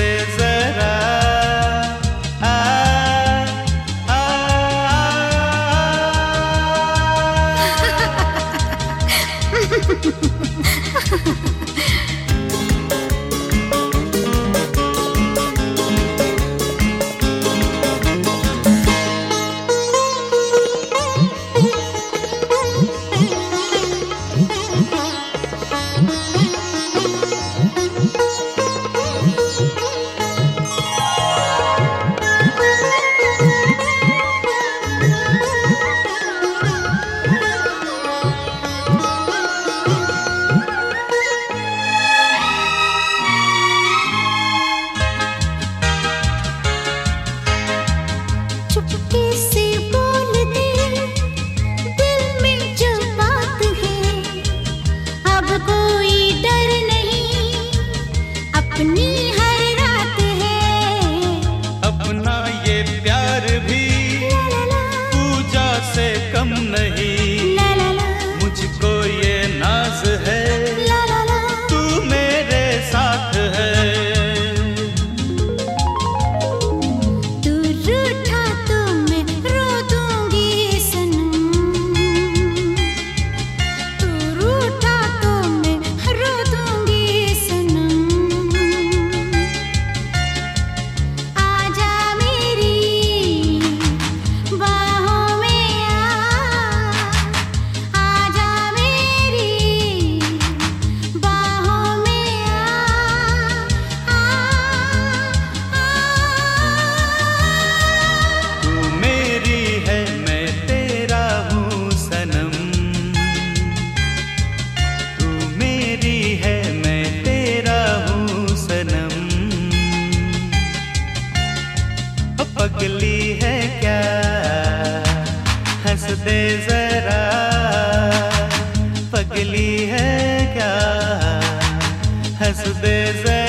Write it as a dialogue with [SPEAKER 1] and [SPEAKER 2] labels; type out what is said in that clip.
[SPEAKER 1] there's nesse deserto.